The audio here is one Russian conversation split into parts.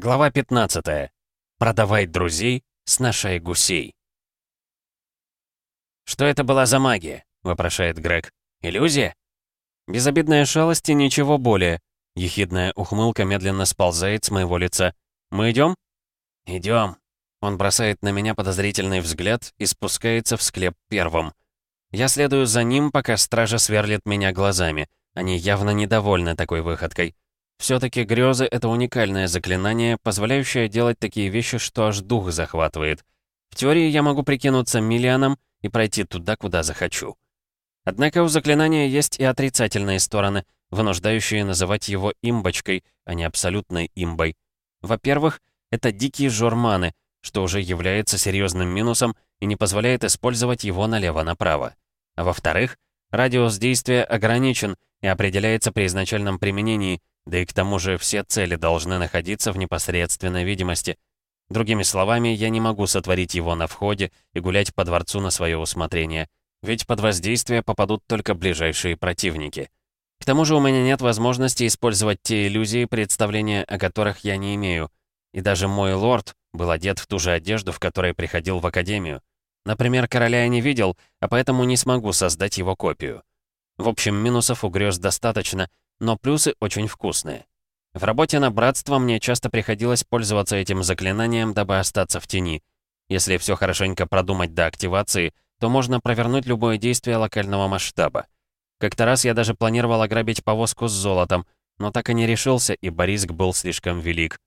Глава 15. Продавай друзей, сношай гусей. «Что это была за магия?» — вопрошает Грег. «Иллюзия?» Безобидная шалость и ничего более. Ехидная ухмылка медленно сползает с моего лица. «Мы идем? «Идем». Он бросает на меня подозрительный взгляд и спускается в склеп первым. Я следую за ним, пока стража сверлит меня глазами. Они явно недовольны такой выходкой. Все-таки грезы — это уникальное заклинание, позволяющее делать такие вещи, что аж дух захватывает. В теории я могу прикинуться Миллианом и пройти туда, куда захочу. Однако у заклинания есть и отрицательные стороны, вынуждающие называть его имбочкой, а не абсолютной имбой. Во-первых, это дикие журманы, что уже является серьезным минусом и не позволяет использовать его налево-направо. А во-вторых, радиус действия ограничен и определяется при изначальном применении, да и к тому же все цели должны находиться в непосредственной видимости. Другими словами, я не могу сотворить его на входе и гулять по дворцу на свое усмотрение. Ведь под воздействие попадут только ближайшие противники. К тому же у меня нет возможности использовать те иллюзии, представления о которых я не имею. И даже мой лорд был одет в ту же одежду, в которой приходил в академию. Например, короля я не видел, а поэтому не смогу создать его копию. В общем, минусов у грез достаточно, но плюсы очень вкусные. В работе на братство мне часто приходилось пользоваться этим заклинанием, дабы остаться в тени. Если все хорошенько продумать до активации, то можно провернуть любое действие локального масштаба. Как-то раз я даже планировал ограбить повозку с золотом, но так и не решился, ибо риск был слишком велик.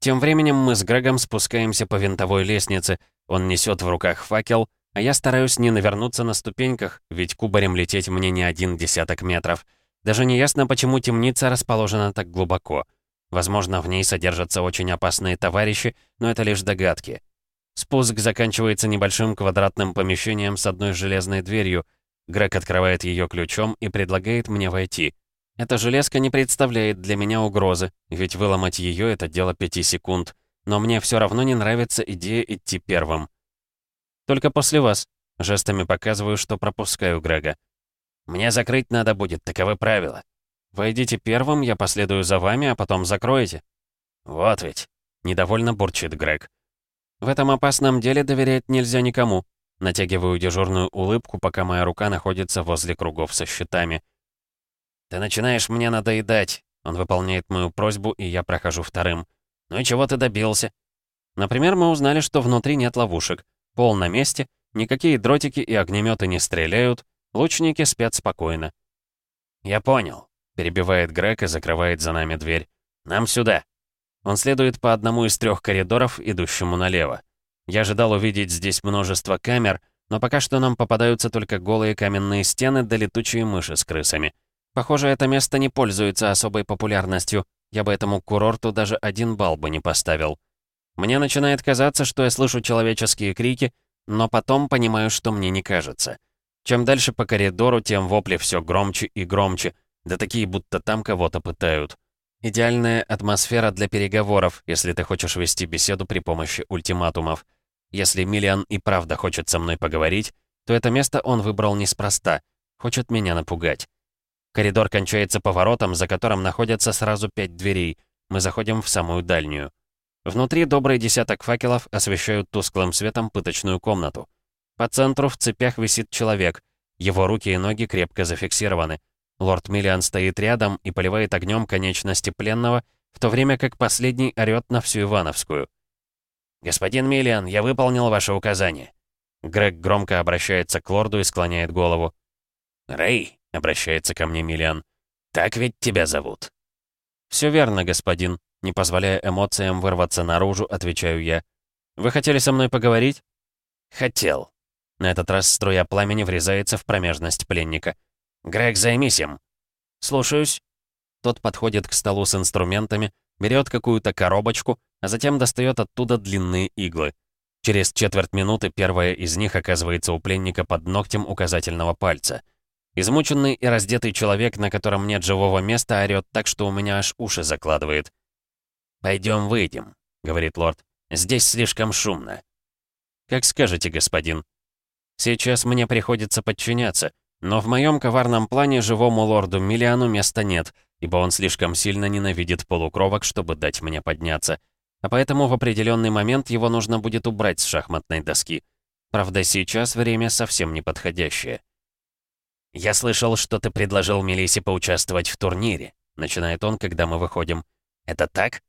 Тем временем мы с Грегом спускаемся по винтовой лестнице, он несет в руках факел, а я стараюсь не навернуться на ступеньках, ведь кубарем лететь мне не один десяток метров — даже не ясно, почему темница расположена так глубоко. Возможно, в ней содержатся очень опасные товарищи, но это лишь догадки. Спуск заканчивается небольшим квадратным помещением с одной железной дверью. Грег открывает ее ключом и предлагает мне войти. Эта железка не представляет для меня угрозы, ведь выломать ее это дело пяти секунд. Но мне все равно не нравится идея идти первым. Только после вас. Жестами показываю, что пропускаю Грега. Мне закрыть надо будет, таковы правила. Войдите первым, я последую за вами, а потом закроете. Вот ведь. Недовольно бурчит Грег. В этом опасном деле доверять нельзя никому. Натягиваю дежурную улыбку, пока моя рука находится возле кругов со щитами. «Ты начинаешь мне надоедать». Он выполняет мою просьбу, и я прохожу вторым. «Ну и чего ты добился?» Например, мы узнали, что внутри нет ловушек. Пол на месте, никакие дротики и огнеметы не стреляют, Лучники спят спокойно. «Я понял», — перебивает Грег и закрывает за нами дверь. «Нам сюда». Он следует по одному из трех коридоров, идущему налево. Я ожидал увидеть здесь множество камер, но пока что нам попадаются только голые каменные стены да летучие мыши с крысами. Похоже, это место не пользуется особой популярностью. Я бы этому курорту даже один балл бы не поставил. Мне начинает казаться, что я слышу человеческие крики, но потом понимаю, что мне не кажется. Чем дальше по коридору, тем вопли все громче и громче, да такие, будто там кого-то пытают. Идеальная атмосфера для переговоров, если ты хочешь вести беседу при помощи ультиматумов. Если Миллиан и правда хочет со мной поговорить, то это место он выбрал неспроста, хочет меня напугать. Коридор кончается поворотом, за которым находятся сразу пять дверей. Мы заходим в самую дальнюю. Внутри добрый десяток факелов освещают тусклым светом пыточную комнату. По центру в цепях висит человек. Его руки и ноги крепко зафиксированы. Лорд Миллиан стоит рядом и поливает огнем конечности пленного, в то время как последний орёт на всю Ивановскую. «Господин Миллиан, я выполнил ваше указание». Грег громко обращается к лорду и склоняет голову. «Рэй», — обращается ко мне Миллиан, — «так ведь тебя зовут». «Все верно, господин», — не позволяя эмоциям вырваться наружу, отвечаю я. «Вы хотели со мной поговорить?» «Хотел», на этот раз струя пламени врезается в промежность пленника. «Грег, займись им!» «Слушаюсь». Тот подходит к столу с инструментами, берет какую-то коробочку, а затем достает оттуда длинные иглы. Через четверть минуты первая из них оказывается у пленника под ногтем указательного пальца. Измученный и раздетый человек, на котором нет живого места, орёт так, что у меня аж уши закладывает. «Пойдем выйдем», — говорит лорд. «Здесь слишком шумно». «Как скажете, господин», Сейчас мне приходится подчиняться, но в моем коварном плане живому лорду Миллиану места нет, ибо он слишком сильно ненавидит полукровок, чтобы дать мне подняться. а поэтому в определенный момент его нужно будет убрать с шахматной доски. Правда, сейчас время совсем неподходящее. «Я слышал, что ты предложил Мелисе поучаствовать в турнире», — начинает он, когда мы выходим. «Это так?»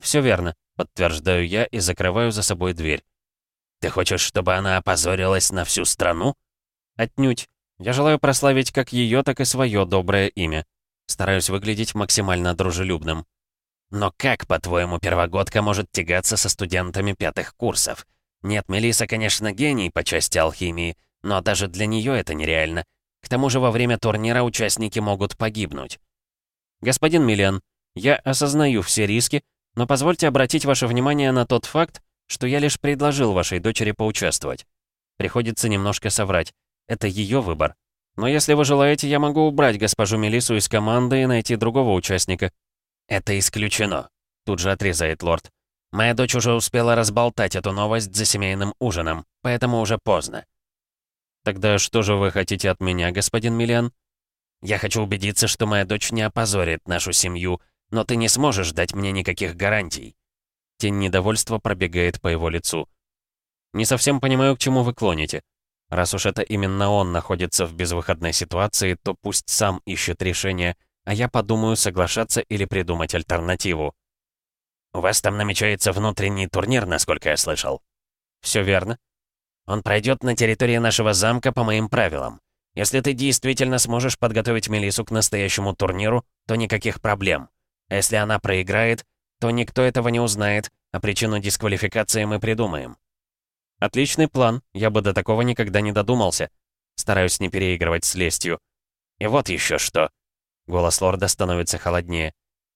«Все верно», — подтверждаю я и закрываю за собой дверь. «Ты хочешь, чтобы она опозорилась на всю страну?» «Отнюдь. Я желаю прославить как ее, так и свое доброе имя. Стараюсь выглядеть максимально дружелюбным. Но как, по-твоему, первогодка может тягаться со студентами пятых курсов? Нет, Мелиса, конечно, гений по части алхимии, но даже для нее это нереально. К тому же во время турнира участники могут погибнуть. Господин Миллиан, я осознаю все риски, но позвольте обратить ваше внимание на тот факт, что я лишь предложил вашей дочери поучаствовать. Приходится немножко соврать. Это ее выбор. Но если вы желаете, я могу убрать госпожу Мелису из команды и найти другого участника. «Это исключено», — тут же отрезает лорд. «Моя дочь уже успела разболтать эту новость за семейным ужином, поэтому уже поздно». «Тогда что же вы хотите от меня, господин Миллиан?» «Я хочу убедиться, что моя дочь не опозорит нашу семью, но ты не сможешь дать мне никаких гарантий». Тень недовольства пробегает по его лицу. «Не совсем понимаю, к чему вы клоните. Раз уж это именно он находится в безвыходной ситуации, то пусть сам ищет решение, а я подумаю, соглашаться или придумать альтернативу. «У вас там намечается внутренний турнир, насколько я слышал?» «Все верно. Он пройдет на территории нашего замка по моим правилам. Если ты действительно сможешь подготовить Мелису к настоящему турниру, то никаких проблем. А если она проиграет, то никто этого не узнает, а причину дисквалификации мы придумаем». «Отличный план, я бы до такого никогда не додумался. Стараюсь не переигрывать с лестью. И вот еще что. Голос лорда становится холоднее.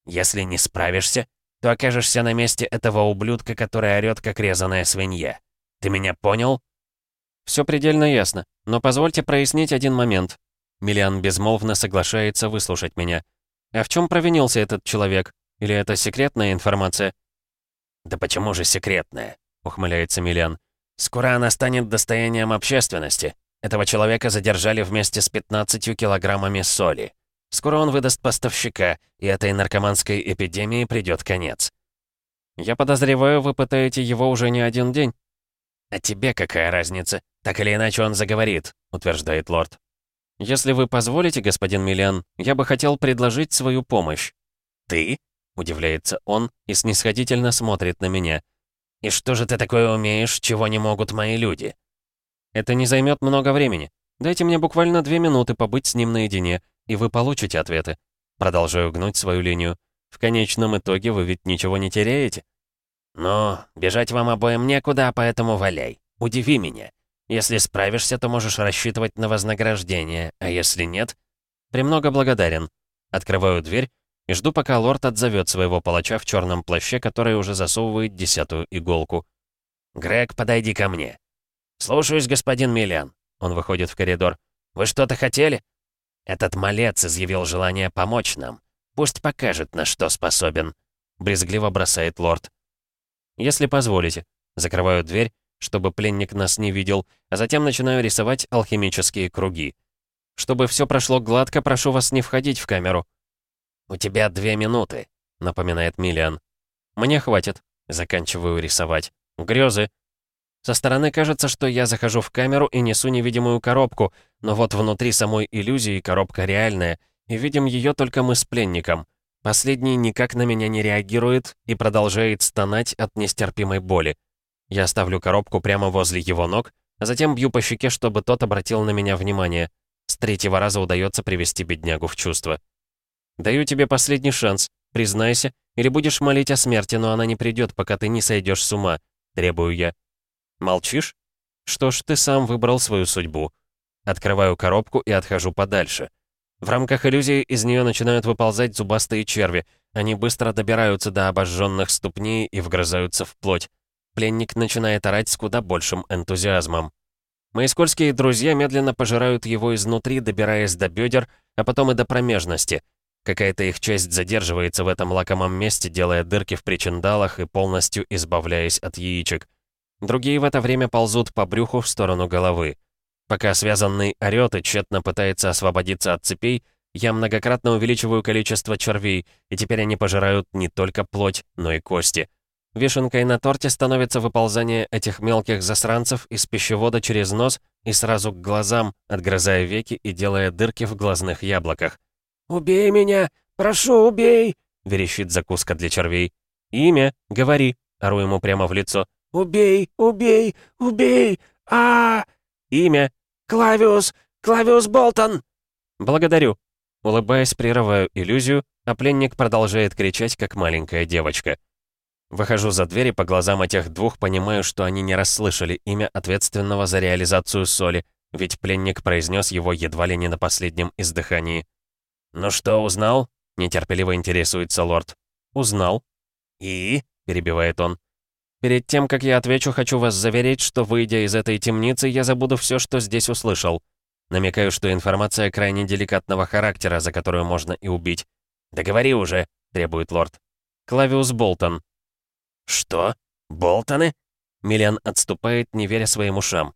«Если не справишься, то окажешься на месте этого ублюдка, который орёт, как резаная свинья. Ты меня понял?» «Все предельно ясно, но позвольте прояснить один момент». Миллиан безмолвно соглашается выслушать меня. «А в чем провинился этот человек? Или это секретная информация?» «Да почему же секретная?» — ухмыляется Миллиан. «Скоро она станет достоянием общественности. Этого человека задержали вместе с 15 килограммами соли. Скоро он выдаст поставщика, и этой наркоманской эпидемии придёт конец. Я подозреваю, вы пытаете его уже не один день. А тебе какая разница? Так или иначе он заговорит, утверждает лорд. Если вы позволите, господин Миллиан, я бы хотел предложить свою помощь. Ты? Удивляется он и снисходительно смотрит на меня. «И что же ты такое умеешь, чего не могут мои люди?» «Это не займет много времени. Дайте мне буквально две минуты побыть с ним наедине, и вы получите ответы. Продолжаю гнуть свою линию. В конечном итоге вы ведь ничего не теряете. Но бежать вам обоим некуда, поэтому валяй. Удиви меня. Если справишься, то можешь рассчитывать на вознаграждение, а если нет... Премного благодарен. Открываю дверь и жду, пока лорд отзовет своего палача в черном плаще, который уже засовывает десятую иголку. «Грег, подойди ко мне». «Слушаюсь, господин Миллиан». Он выходит в коридор. «Вы что-то хотели?» Этот малец изъявил желание помочь нам. Пусть покажет, на что способен», — брезгливо бросает лорд. «Если позволите». Закрываю дверь, чтобы пленник нас не видел, а затем начинаю рисовать алхимические круги. Чтобы все прошло гладко, прошу вас не входить в камеру. «У тебя две минуты», — напоминает Миллиан. «Мне хватит», — заканчиваю рисовать. «Грёзы, со стороны кажется, что я захожу в камеру и несу невидимую коробку, но вот внутри самой иллюзии коробка реальная, и видим ее только мы с пленником. Последний никак на меня не реагирует и продолжает стонать от нестерпимой боли. Я ставлю коробку прямо возле его ног, а затем бью по щеке, чтобы тот обратил на меня внимание. С третьего раза удается привести беднягу в чувство. «Даю тебе последний шанс. Признайся, или будешь молить о смерти, но она не придет, пока ты не сойдешь с ума», — требую я. Молчишь? Что ж, ты сам выбрал свою судьбу. Открываю коробку и отхожу подальше. В рамках иллюзии из нее начинают выползать зубастые черви. Они быстро добираются до обожженных ступней и вгрызаются в плоть. Пленник начинает орать с куда большим энтузиазмом. Мои скользкие друзья медленно пожирают его изнутри, добираясь до бедер, а потом и до промежности. Какая-то их часть задерживается в этом лакомом месте, делая дырки в причиндалах и полностью избавляясь от яичек. Другие в это время ползут по брюху в сторону головы. Пока связанный орёт и тщетно пытается освободиться от цепей, я многократно увеличиваю количество червей, и теперь они пожирают не только плоть, но и кости. Вишенкой на торте становится выползание этих мелких засранцев из пищевода через нос и сразу к глазам, отгрызая веки и делая дырки в глазных яблоках. «Убей меня! Прошу, убей!» — верещит закуска для червей. «Имя? Говори!» — ору ему прямо в лицо. «Убей! Убей! Убей! а, -а, -а «Имя? Клавиус! Клавиус Болтон!» «Благодарю!» Улыбаясь, прерываю иллюзию, а пленник продолжает кричать, как маленькая девочка. Выхожу за дверь и по глазам этих двух понимаю, что они не расслышали имя ответственного за реализацию соли, ведь пленник произнес его едва ли не на последнем издыхании. «Ну что, узнал?» — нетерпеливо интересуется лорд. «Узнал». «И?» — перебивает он. «Перед тем, как я отвечу, хочу вас заверить, что, выйдя из этой темницы, я забуду все, что здесь услышал. Намекаю, что информация крайне деликатного характера, за которую можно и убить. «Да говори уже», — требует лорд. «Клавиус Болтон». «Что? Болтоны?» Миллиан отступает, не веря своим ушам.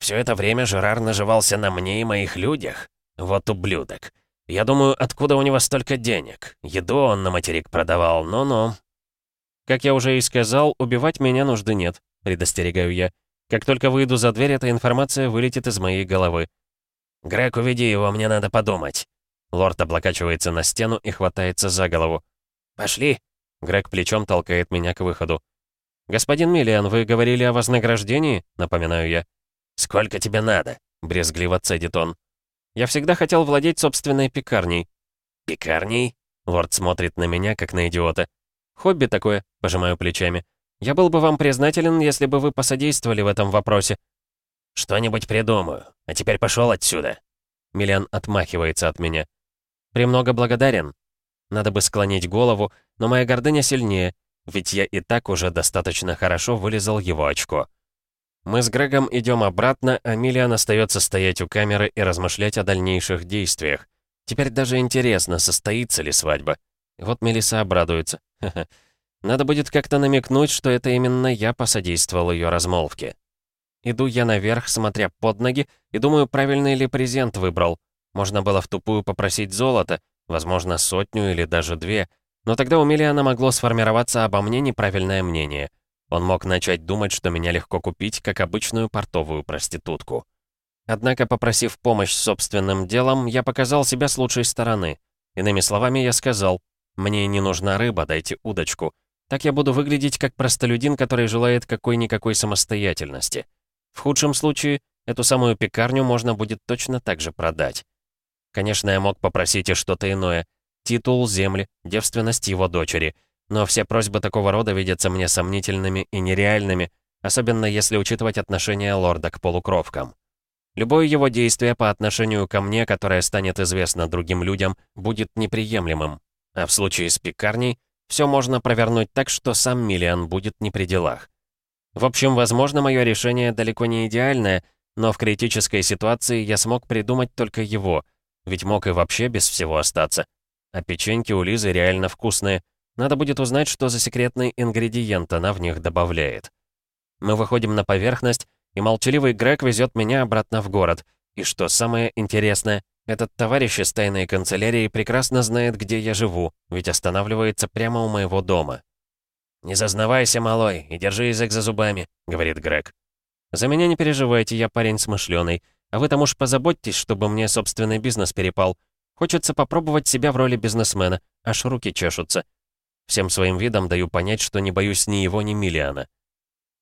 «Все это время Жерар наживался на мне и моих людях? Вот ублюдок. Я думаю, откуда у него столько денег? Еду он на материк продавал, ну-ну». «Как я уже и сказал, убивать меня нужды нет», — предостерегаю я. «Как только выйду за дверь, эта информация вылетит из моей головы. «Грег, уведи его, мне надо подумать». Лорд облокачивается на стену и хватается за голову. «Пошли!» Грег плечом толкает меня к выходу. «Господин Миллиан, вы говорили о вознаграждении?» Напоминаю я. «Сколько тебе надо?» Брезгливо цедит он. «Я всегда хотел владеть собственной пекарней». «Пекарней?» Лорд смотрит на меня, как на идиота. «Хобби такое», — пожимаю плечами. «Я был бы вам признателен, если бы вы посодействовали в этом вопросе. «Что-нибудь придумаю. А теперь пошел отсюда». Миллиан отмахивается от меня. «Премного благодарен. Надо бы склонить голову, но моя гордыня сильнее, ведь я и так уже достаточно хорошо вылезал его очко». Мы с Грегом идем обратно, а Миллиан остается стоять у камеры и размышлять о дальнейших действиях. Теперь даже интересно, состоится ли свадьба. Вот Мелиса обрадуется. Надо будет как-то намекнуть, что это именно я посодействовал ее размолвке. Иду я наверх, смотря под ноги, и думаю, правильный ли презент выбрал. Можно было в тупую попросить золото, возможно, сотню или даже две. Но тогда у Миллиана могло сформироваться обо мне неправильное мнение. Он мог начать думать, что меня легко купить, как обычную портовую проститутку. Однако, попросив помощь собственным делом, я показал себя с лучшей стороны. Иными словами, я сказал, «Мне не нужна рыба, дайте удочку». Так я буду выглядеть как простолюдин, который желает какой-никакой самостоятельности. В худшем случае, эту самую пекарню можно будет точно так же продать. Конечно, я мог попросить и что-то иное. Титул, земли, девственность его дочери. Но все просьбы такого рода видятся мне сомнительными и нереальными, особенно если учитывать отношение лорда к полукровкам. Любое его действие по отношению ко мне, которое станет известно другим людям, будет неприемлемым. А в случае с пекарней, все можно провернуть так, что сам Миллиан будет не при делах. В общем, возможно, мое решение далеко не идеальное, но в критической ситуации я смог придумать только его, ведь мог и вообще без всего остаться. А печеньки у Лизы реально вкусные. Надо будет узнать, что за секретный ингредиент она в них добавляет. Мы выходим на поверхность, и молчаливый Грег везет меня обратно в город. И что самое интересное, этот товарищ из тайной канцелярии прекрасно знает, где я живу, ведь останавливается прямо у моего дома. «Не зазнавайся, малой, и держи язык за зубами», — говорит Грег. «За меня не переживайте, я парень смышленый. А вы там уж позаботьтесь, чтобы мне собственный бизнес перепал. Хочется попробовать себя в роли бизнесмена, аж руки чешутся. Всем своим видом даю понять, что не боюсь ни его, ни Миллиана».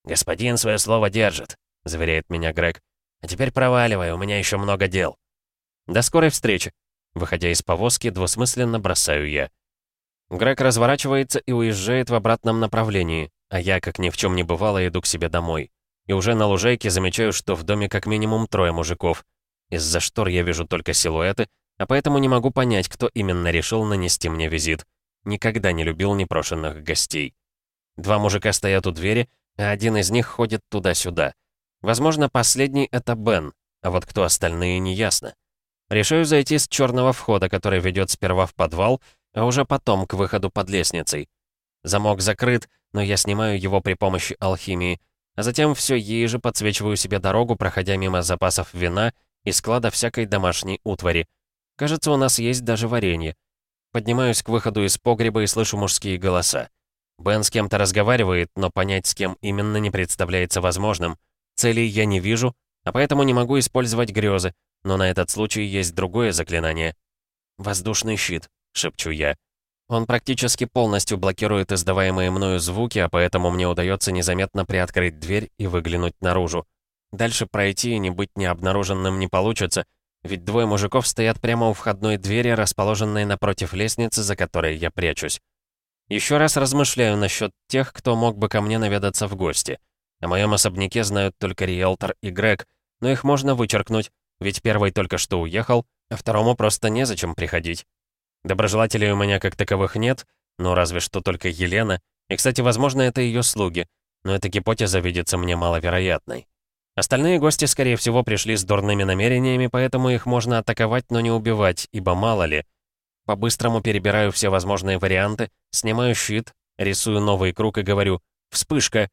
«Господин свое слово держит», — заверяет меня Грег. «А теперь проваливай, у меня еще много дел». «До скорой встречи». Выходя из повозки, двусмысленно бросаю я. Грег разворачивается и уезжает в обратном направлении, а я, как ни в чем не бывало, иду к себе домой. И уже на лужайке замечаю, что в доме как минимум трое мужиков. Из-за штор я вижу только силуэты, а поэтому не могу понять, кто именно решил нанести мне визит. Никогда не любил непрошенных гостей. Два мужика стоят у двери, а один из них ходит туда-сюда. Возможно, последний — это Бен, а вот кто остальные — неясно. Решаю зайти с черного входа, который ведет сперва в подвал, а уже потом к выходу под лестницей. Замок закрыт, но я снимаю его при помощи алхимии, а затем все ей же подсвечиваю себе дорогу, проходя мимо запасов вина и склада всякой домашней утвари. Кажется, у нас есть даже варенье. Поднимаюсь к выходу из погреба и слышу мужские голоса. Бен с кем-то разговаривает, но понять, с кем именно, не представляется возможным. Целей я не вижу, а поэтому не могу использовать грезы, но на этот случай есть другое заклинание. «Воздушный щит», — шепчу я. Он практически полностью блокирует издаваемые мною звуки, а поэтому мне удается незаметно приоткрыть дверь и выглянуть наружу. Дальше пройти и не быть необнаруженным не получится, ведь двое мужиков стоят прямо у входной двери, расположенной напротив лестницы, за которой я прячусь. Еще раз размышляю насчет тех, кто мог бы ко мне наведаться в гости. О моем особняке знают только риэлтор и Грег, но их можно вычеркнуть, ведь первый только что уехал, а второму просто незачем приходить. Доброжелателей у меня как таковых нет, но разве что только Елена, и, кстати, возможно, это ее слуги, но эта гипотеза видится мне маловероятной. Остальные гости, скорее всего, пришли с дурными намерениями, поэтому их можно атаковать, но не убивать, ибо мало ли — по-быстрому перебираю все возможные варианты, снимаю щит, рисую новый круг и говорю «Вспышка!».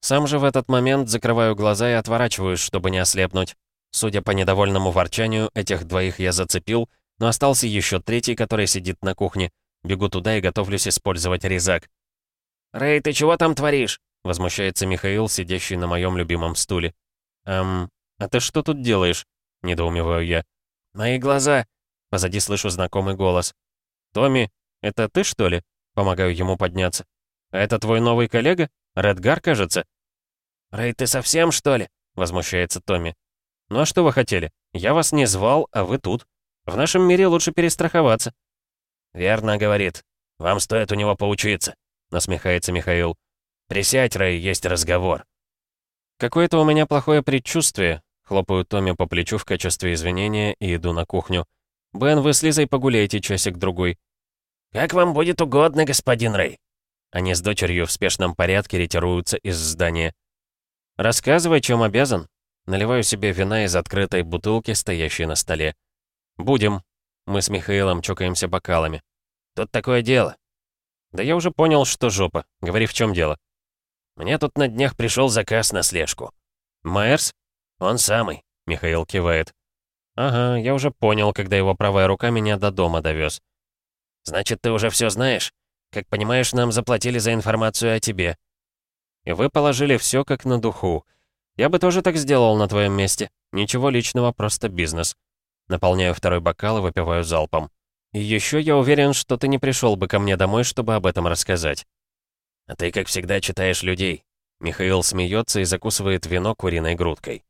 Сам же в этот момент закрываю глаза и отворачиваюсь, чтобы не ослепнуть. Судя по недовольному ворчанию, этих двоих я зацепил, но остался еще третий, который сидит на кухне. Бегу туда и готовлюсь использовать резак. «Рэй, ты чего там творишь?» — возмущается Михаил, сидящий на моем любимом стуле. «Эм, а ты что тут делаешь?» — недоумеваю я. «Мои глаза. Позади слышу знакомый голос. «Томми, это ты, что ли?» Помогаю ему подняться. «А это твой новый коллега? Редгар, кажется?» «Рэй, ты совсем, что ли?» Возмущается Томми. «Ну а что вы хотели? Я вас не звал, а вы тут. В нашем мире лучше перестраховаться». «Верно, — говорит. Вам стоит у него поучиться», — насмехается Михаил. «Присядь, Рэй, есть разговор». «Какое-то у меня плохое предчувствие», — хлопаю Томми по плечу в качестве извинения и иду на кухню. «Бен, вы с Лизой погуляйте часик-другой». «Как вам будет угодно, господин Рэй». Они с дочерью в спешном порядке ретируются из здания. «Рассказывай, чем обязан». Наливаю себе вина из открытой бутылки, стоящей на столе. «Будем». Мы с Михаилом чокаемся бокалами. «Тут такое дело». «Да я уже понял, что жопа. Говори, в чем дело». «Мне тут на днях пришел заказ на слежку». «Майерс?» «Он самый», — Михаил кивает. «Ага, я уже понял, когда его правая рука меня до дома довез. «Значит, ты уже все знаешь? Как понимаешь, нам заплатили за информацию о тебе». «И вы положили все как на духу. Я бы тоже так сделал на твоем месте. Ничего личного, просто бизнес». Наполняю второй бокал и выпиваю залпом. «И еще я уверен, что ты не пришел бы ко мне домой, чтобы об этом рассказать». «А ты, как всегда, читаешь людей». Михаил смеется и закусывает вино куриной грудкой.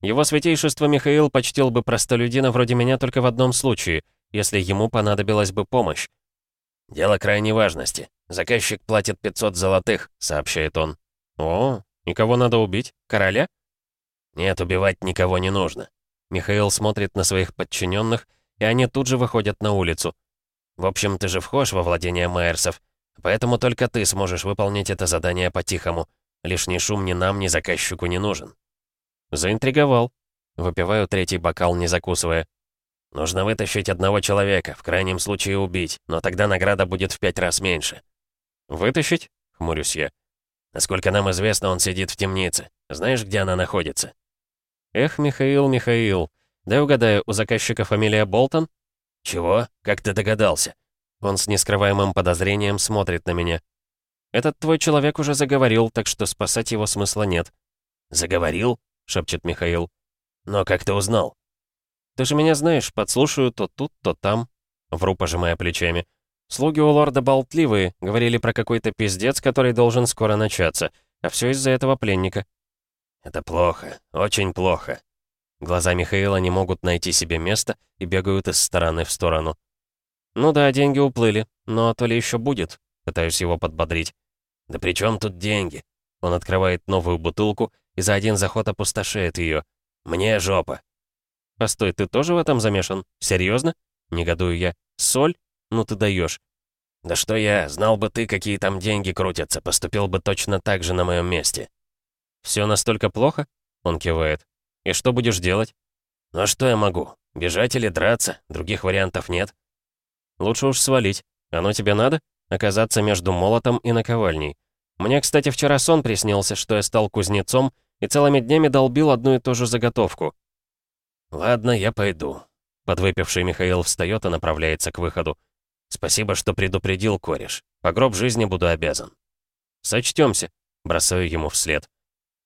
Его святейшество Михаил почтил бы простолюдина вроде меня только в одном случае, если ему понадобилась бы помощь. «Дело крайней важности. Заказчик платит 500 золотых», — сообщает он. «О, и кого надо убить? Короля?» «Нет, убивать никого не нужно». Михаил смотрит на своих подчиненных, и они тут же выходят на улицу. «В общем, ты же вхож во владение Майерсов, поэтому только ты сможешь выполнить это задание по-тихому. Лишний шум ни нам, ни заказчику не нужен». Заинтриговал. Выпиваю третий бокал, не закусывая. Нужно вытащить одного человека, в крайнем случае убить, но тогда награда будет в пять раз меньше. «Вытащить?» — хмурюсь я. «Насколько нам известно, он сидит в темнице. Знаешь, где она находится?» «Эх, Михаил, Михаил. Дай угадаю, у заказчика фамилия Болтон?» «Чего? Как ты догадался?» Он с нескрываемым подозрением смотрит на меня. «Этот твой человек уже заговорил, так что спасать его смысла нет». «Заговорил? шепчет Михаил. «Но как ты узнал?» «Ты же меня знаешь, подслушаю то тут, то там», — вру, пожимая плечами. «Слуги у лорда болтливые, говорили про какой-то пиздец, который должен скоро начаться, а все из-за этого пленника». «Это плохо, очень плохо». Глаза Михаила не могут найти себе места и бегают из стороны в сторону. «Ну да, деньги уплыли, но то ли еще будет», — пытаюсь его подбодрить. «Да при чем тут деньги?» Он открывает новую бутылку и за один заход опустошает ее. Мне жопа. Постой, ты тоже в этом замешан? Серьезно? Негодую я. Соль? Ну ты даешь. Да что я, знал бы ты, какие там деньги крутятся, поступил бы точно так же на моем месте. Все настолько плохо? Он кивает. И что будешь делать? Ну а что я могу? Бежать или драться? Других вариантов нет. Лучше уж свалить. Оно тебе надо? Оказаться между молотом и наковальней. Мне, кстати, вчера сон приснился, что я стал кузнецом, и целыми днями долбил одну и ту же заготовку. «Ладно, я пойду». Подвыпивший Михаил встает и направляется к выходу. «Спасибо, что предупредил, кореш. По гроб жизни буду обязан. Сочтемся, бросаю ему вслед.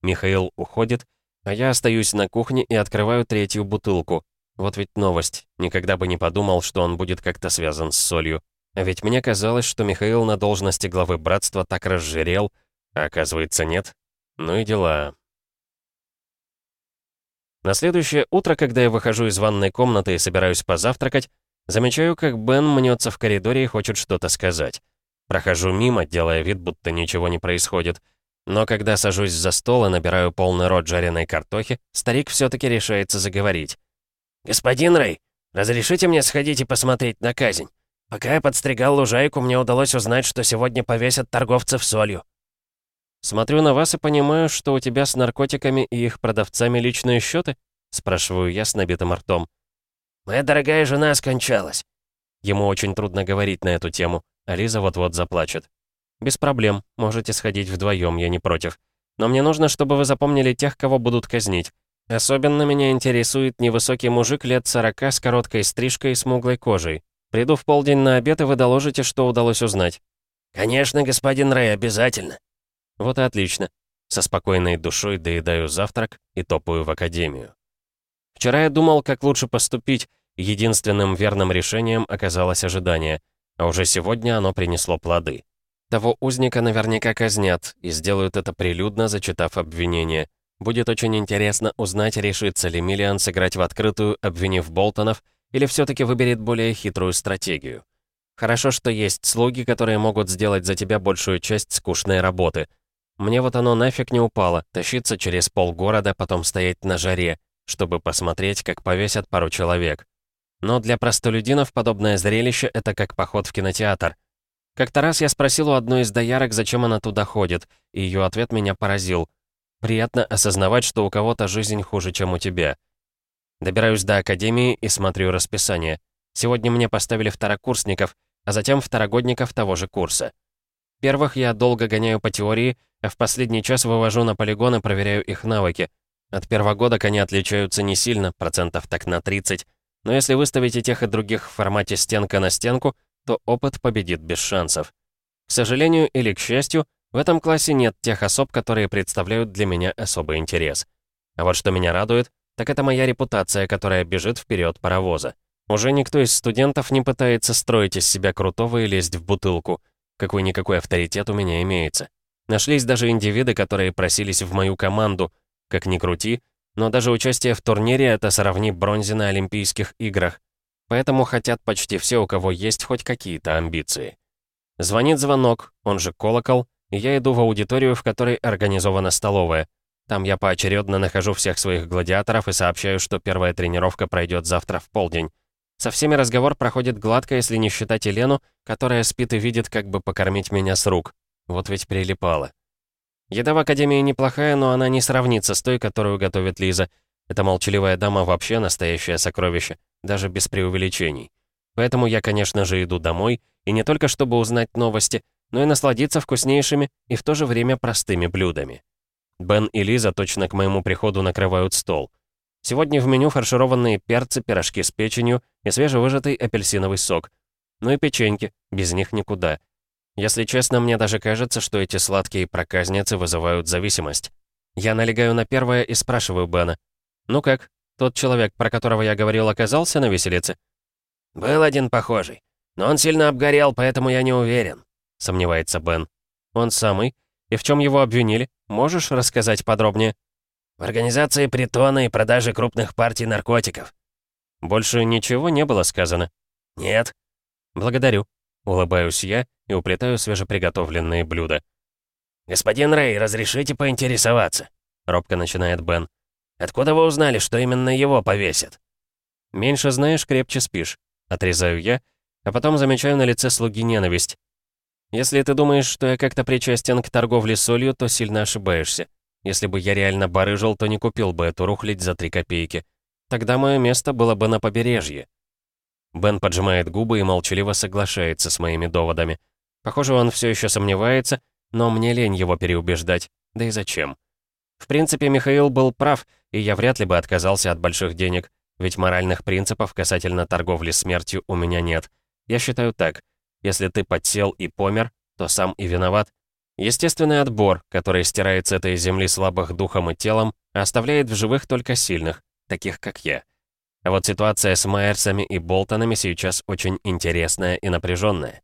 Михаил уходит, а я остаюсь на кухне и открываю третью бутылку. Вот ведь новость. Никогда бы не подумал, что он будет как-то связан с солью. А ведь мне казалось, что Михаил на должности главы братства так разжирел, а оказывается нет. Ну и дела. На следующее утро, когда я выхожу из ванной комнаты и собираюсь позавтракать, замечаю, как Бен мнется в коридоре и хочет что-то сказать. Прохожу мимо, делая вид, будто ничего не происходит. Но когда сажусь за стол и набираю полный рот жареной картохи, старик все таки решается заговорить. «Господин Рэй, разрешите мне сходить и посмотреть на казнь? Пока я подстригал лужайку, мне удалось узнать, что сегодня повесят торговцев солью. «Смотрю на вас и понимаю, что у тебя с наркотиками и их продавцами личные счеты?» спрашиваю я с набитым ртом. «Моя дорогая жена скончалась». Ему очень трудно говорить на эту тему, а Лиза вот-вот заплачет. «Без проблем, можете сходить вдвоем, я не против. Но мне нужно, чтобы вы запомнили тех, кого будут казнить. Особенно меня интересует невысокий мужик лет сорока с короткой стрижкой и смуглой кожей. Приду в полдень на обед, и вы доложите, что удалось узнать». «Конечно, господин Рэй, обязательно». Вот и отлично. Со спокойной душой доедаю завтрак и топаю в академию. Вчера я думал, как лучше поступить, единственным верным решением оказалось ожидание, а уже сегодня оно принесло плоды. Того узника наверняка казнят, и сделают это прилюдно, зачитав обвинение. Будет очень интересно узнать, решится ли Миллиан сыграть в открытую, обвинив Болтонов, или все таки выберет более хитрую стратегию. Хорошо, что есть слуги, которые могут сделать за тебя большую часть скучной работы — мне вот оно нафиг не упало, тащиться через полгорода, потом стоять на жаре, чтобы посмотреть, как повесят пару человек. Но для простолюдинов подобное зрелище — это как поход в кинотеатр. Как-то раз я спросил у одной из доярок, зачем она туда ходит, и ее ответ меня поразил. Приятно осознавать, что у кого-то жизнь хуже, чем у тебя. Добираюсь до академии и смотрю расписание. Сегодня мне поставили второкурсников, а затем второгодников того же курса. Первых я долго гоняю по теории, а в последний час вывожу на полигон и проверяю их навыки. От первогодок они отличаются не сильно, процентов так на 30, но если выставить и тех, и других в формате стенка на стенку, то опыт победит без шансов. К сожалению или к счастью, в этом классе нет тех особ, которые представляют для меня особый интерес. А вот что меня радует, так это моя репутация, которая бежит вперед паровоза. Уже никто из студентов не пытается строить из себя крутого и лезть в бутылку. Какой-никакой авторитет у меня имеется. Нашлись даже индивиды, которые просились в мою команду. Как ни крути, но даже участие в турнире — это сравни бронзе на Олимпийских играх. Поэтому хотят почти все, у кого есть хоть какие-то амбиции. Звонит звонок, он же колокол, я иду в аудиторию, в которой организована столовая. Там я поочередно нахожу всех своих гладиаторов и сообщаю, что первая тренировка пройдет завтра в полдень. Со всеми разговор проходит гладко, если не считать Елену, которая спит и видит, как бы покормить меня с рук. Вот ведь прилипала. Еда в Академии неплохая, но она не сравнится с той, которую готовит Лиза. Эта молчаливая дама вообще настоящее сокровище, даже без преувеличений. Поэтому я, конечно же, иду домой, и не только чтобы узнать новости, но и насладиться вкуснейшими и в то же время простыми блюдами. Бен и Лиза точно к моему приходу накрывают стол. Сегодня в меню фаршированные перцы, пирожки с печенью и свежевыжатый апельсиновый сок. Ну и печеньки, без них никуда. Если честно, мне даже кажется, что эти сладкие проказницы вызывают зависимость. Я налегаю на первое и спрашиваю Бена. «Ну как, тот человек, про которого я говорил, оказался на веселице?» «Был один похожий. Но он сильно обгорел, поэтому я не уверен», — сомневается Бен. «Он самый? И в чем его обвинили? Можешь рассказать подробнее?» «В организации притона и продаже крупных партий наркотиков». «Больше ничего не было сказано?» «Нет». «Благодарю», — улыбаюсь я и уплетаю свежеприготовленные блюда. «Господин Рэй, разрешите поинтересоваться?» — робко начинает Бен. «Откуда вы узнали, что именно его повесят?» «Меньше знаешь, крепче спишь», — отрезаю я, а потом замечаю на лице слуги ненависть. «Если ты думаешь, что я как-то причастен к торговле солью, то сильно ошибаешься. Если бы я реально барыжил, то не купил бы эту рухлядь за три копейки. Тогда мое место было бы на побережье». Бен поджимает губы и молчаливо соглашается с моими доводами. Похоже, он все еще сомневается, но мне лень его переубеждать. Да и зачем? В принципе, Михаил был прав, и я вряд ли бы отказался от больших денег, ведь моральных принципов касательно торговли смертью у меня нет. Я считаю так. Если ты подсел и помер, то сам и виноват. Естественный отбор, который стирает с этой земли слабых духом и телом, оставляет в живых только сильных, таких как я. А вот ситуация с Майерсами и Болтонами сейчас очень интересная и напряженная.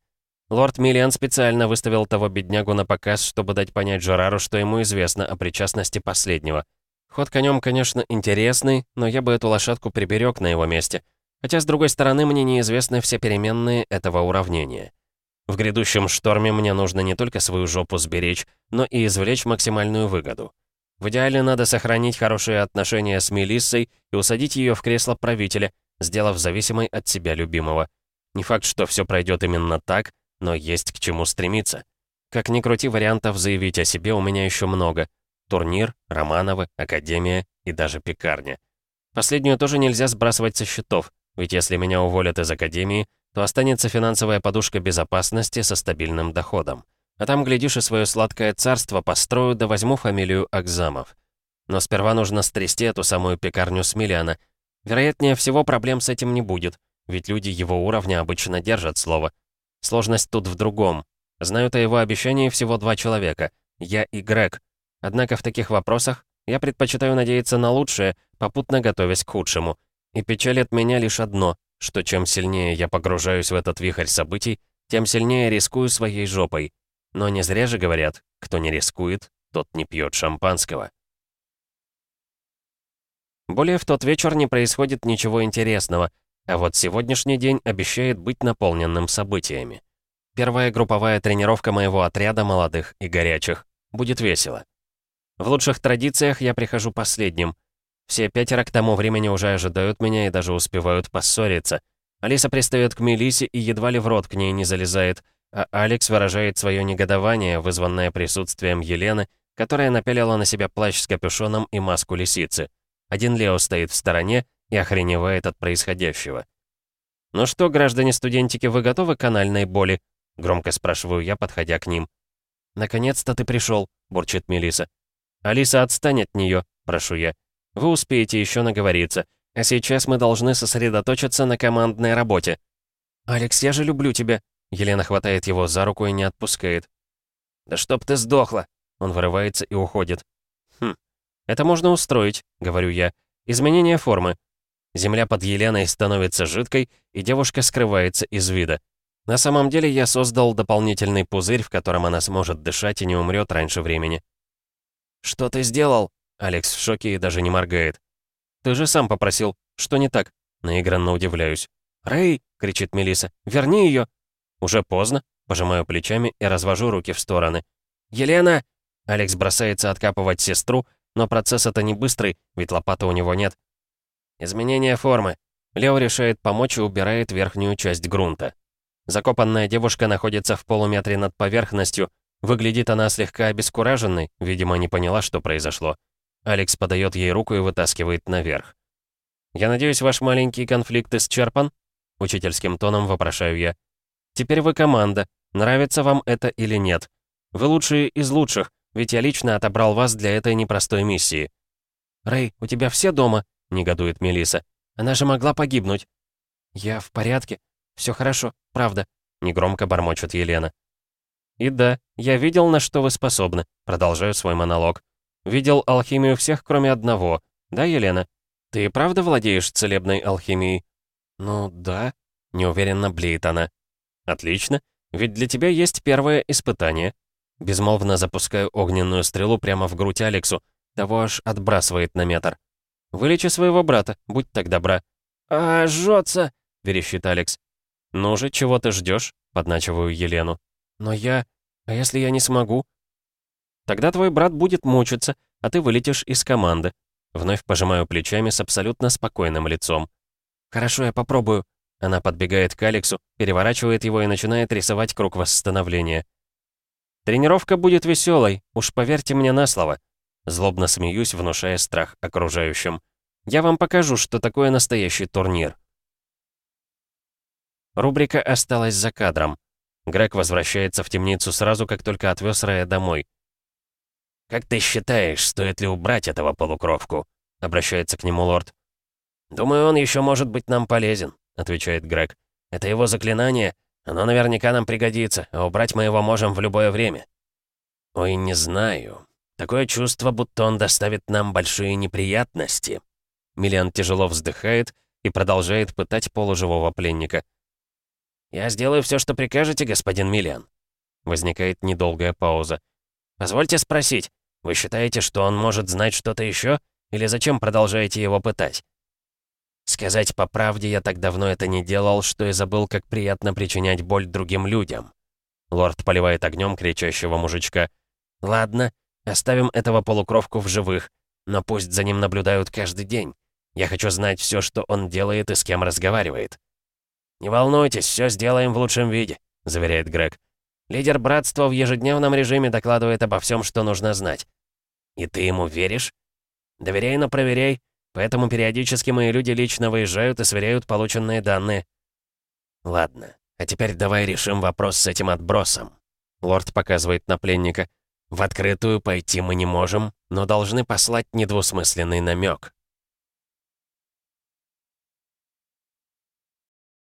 Лорд Миллиан специально выставил того беднягу на показ, чтобы дать понять Жерару, что ему известно о причастности последнего. Ход конем, конечно, интересный, но я бы эту лошадку приберег на его месте. Хотя, с другой стороны, мне неизвестны все переменные этого уравнения. В грядущем шторме мне нужно не только свою жопу сберечь, но и извлечь максимальную выгоду. В идеале надо сохранить хорошие отношения с Мелиссой и усадить ее в кресло правителя, сделав зависимой от себя любимого. Не факт, что все пройдет именно так, но есть к чему стремиться. Как ни крути, вариантов заявить о себе у меня еще много. Турнир, Романовы, Академия и даже пекарня. Последнюю тоже нельзя сбрасывать со счетов, ведь если меня уволят из Академии, то останется финансовая подушка безопасности со стабильным доходом. А там, глядишь, и свое сладкое царство построю, да возьму фамилию Акзамов. Но сперва нужно стрясти эту самую пекарню Смеляна. Вероятнее всего, проблем с этим не будет, ведь люди его уровня обычно держат слово. Сложность тут в другом. Знают о его обещании всего два человека — я и Грег. Однако в таких вопросах я предпочитаю надеяться на лучшее, попутно готовясь к худшему. И печалит меня лишь одно, что чем сильнее я погружаюсь в этот вихрь событий, тем сильнее рискую своей жопой. Но не зря же говорят, кто не рискует, тот не пьет шампанского. Более в тот вечер не происходит ничего интересного, а вот сегодняшний день обещает быть наполненным событиями. Первая групповая тренировка моего отряда молодых и горячих. Будет весело. В лучших традициях я прихожу последним. Все пятеро к тому времени уже ожидают меня и даже успевают поссориться. Алиса пристает к Мелисе и едва ли в рот к ней не залезает — а Алекс выражает свое негодование, вызванное присутствием Елены, которая напялила на себя плащ с капюшоном и маску лисицы. Один Лео стоит в стороне и охреневает от происходящего. «Ну что, граждане-студентики, вы готовы к анальной боли?» — громко спрашиваю я, подходя к ним. «Наконец-то ты пришел», — бурчит Мелиса. «Алиса, отстань от нее», — прошу я. «Вы успеете еще наговориться, а сейчас мы должны сосредоточиться на командной работе». «Алекс, я же люблю тебя», Елена хватает его за руку и не отпускает. «Да чтоб ты сдохла!» Он вырывается и уходит. «Хм, это можно устроить», — говорю я. «Изменение формы». Земля под Еленой становится жидкой, и девушка скрывается из вида. На самом деле я создал дополнительный пузырь, в котором она сможет дышать и не умрет раньше времени. «Что ты сделал?» Алекс в шоке и даже не моргает. «Ты же сам попросил. Что не так?» Наигранно удивляюсь. «Рэй!» — кричит Мелиса. «Верни ее!» «Уже поздно», пожимаю плечами и развожу руки в стороны. «Елена!» Алекс бросается откапывать сестру, но процесс это не быстрый, ведь лопаты у него нет. Изменение формы. Лео решает помочь и убирает верхнюю часть грунта. Закопанная девушка находится в полуметре над поверхностью. Выглядит она слегка обескураженной, видимо, не поняла, что произошло. Алекс подает ей руку и вытаскивает наверх. «Я надеюсь, ваш маленький конфликт исчерпан?» Учительским тоном вопрошаю я. Теперь вы команда. Нравится вам это или нет? Вы лучшие из лучших, ведь я лично отобрал вас для этой непростой миссии. Рэй, у тебя все дома? негодует Мелиса. Она же могла погибнуть. Я в порядке. Все хорошо, правда, негромко бормочет Елена. И да, я видел, на что вы способны, продолжаю свой монолог. Видел алхимию всех, кроме одного. Да, Елена? Ты правда владеешь целебной алхимией? Ну да, неуверенно блеет она. Отлично, ведь для тебя есть первое испытание. Безмолвно запускаю огненную стрелу прямо в грудь Алексу, того аж отбрасывает на метр. «Вылечи своего брата, будь так добра». «А, жжется!» — верещит Алекс. «Ну же, чего ты ждешь? подначиваю Елену. «Но я... А если я не смогу?» «Тогда твой брат будет мучиться, а ты вылетишь из команды». Вновь пожимаю плечами с абсолютно спокойным лицом. «Хорошо, я попробую», она подбегает к Алексу, переворачивает его и начинает рисовать круг восстановления. «Тренировка будет веселой, уж поверьте мне на слово». Злобно смеюсь, внушая страх окружающим. «Я вам покажу, что такое настоящий турнир». Рубрика осталась за кадром. Грег возвращается в темницу сразу, как только отвез Рэя домой. «Как ты считаешь, стоит ли убрать этого полукровку?» — обращается к нему лорд. «Думаю, он еще может быть нам полезен», отвечает Грег. «Это его заклинание. Оно наверняка нам пригодится, а убрать мы его можем в любое время». «Ой, не знаю. Такое чувство, будто он доставит нам большие неприятности». Миллиан тяжело вздыхает и продолжает пытать полуживого пленника. «Я сделаю все, что прикажете, господин Миллиан». Возникает недолгая пауза. «Позвольте спросить, вы считаете, что он может знать что-то еще, или зачем продолжаете его пытать?» Сказать по правде, я так давно это не делал, что и забыл, как приятно причинять боль другим людям. Лорд поливает огнем кричащего мужичка. «Ладно, оставим этого полукровку в живых, но пусть за ним наблюдают каждый день. Я хочу знать все, что он делает и с кем разговаривает». «Не волнуйтесь, все сделаем в лучшем виде», — заверяет Грег. «Лидер братства в ежедневном режиме докладывает обо всем, что нужно знать». «И ты ему веришь?» «Доверяй, но проверяй. Поэтому периодически мои люди лично выезжают и сверяют полученные данные. Ладно, а теперь давай решим вопрос с этим отбросом. Лорд показывает на пленника. В открытую пойти мы не можем, но должны послать недвусмысленный намек.